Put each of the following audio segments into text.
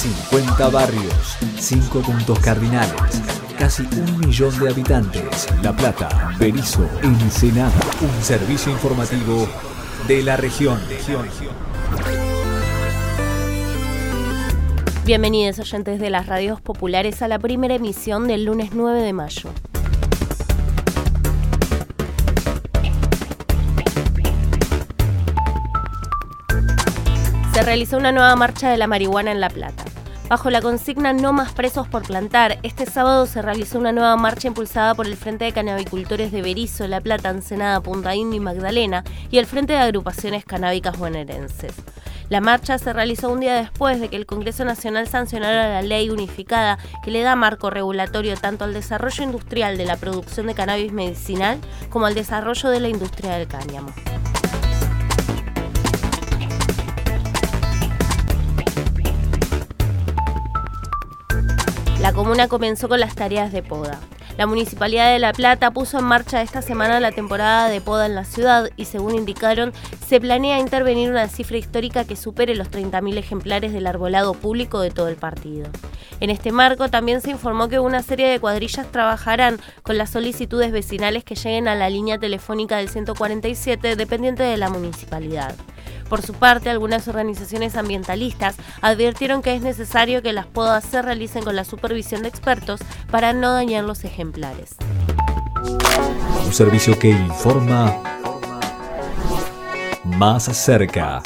50 barrios, 5 puntos cardinales, casi un millón de habitantes. La Plata, Berizo, Ensenada. Un servicio informativo de la región. Bienvenidos oyentes de las radios populares a la primera emisión del lunes 9 de mayo. Se realizó una nueva marcha de la marihuana en La Plata. Bajo la consigna No más presos por plantar, este sábado se realizó una nueva marcha impulsada por el Frente de Canabicultores de Berizo, La Plata, Ensenada, Punta Indio y Magdalena y el Frente de Agrupaciones Canábicas Bonaerenses. La marcha se realizó un día después de que el Congreso Nacional sancionara la ley unificada que le da marco regulatorio tanto al desarrollo industrial de la producción de cannabis medicinal como al desarrollo de la industria del cáñamo. Comuna comenzó con las tareas de poda. La Municipalidad de La Plata puso en marcha esta semana la temporada de poda en la ciudad y según indicaron, se planea intervenir una cifra histórica que supere los 30.000 ejemplares del arbolado público de todo el partido. En este marco también se informó que una serie de cuadrillas trabajarán con las solicitudes vecinales que lleguen a la línea telefónica del 147 dependiente de la municipalidad. Por su parte, algunas organizaciones ambientalistas advirtieron que es necesario que las podas se realicen con la supervisión de expertos para no dañar los ejemplares. Un servicio que informa más cerca.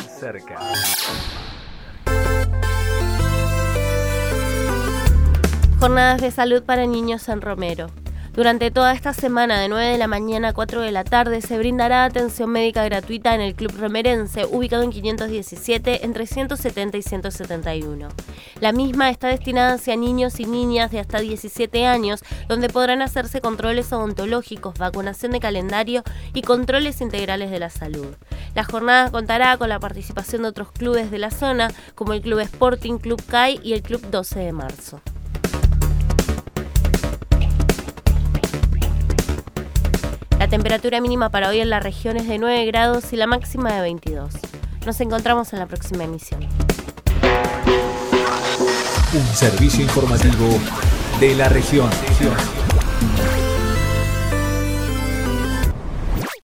Jornadas de salud para niños en Romero. Durante toda esta semana, de 9 de la mañana a 4 de la tarde, se brindará atención médica gratuita en el Club Romerense, ubicado en 517, entre 170 y 171. La misma está destinada hacia niños y niñas de hasta 17 años, donde podrán hacerse controles odontológicos, vacunación de calendario y controles integrales de la salud. La jornada contará con la participación de otros clubes de la zona, como el Club Sporting, Club CAI y el Club 12 de marzo. Temperatura mínima para hoy en la región es de 9 grados y la máxima de 22. Nos encontramos en la próxima emisión. Un servicio informativo de la región.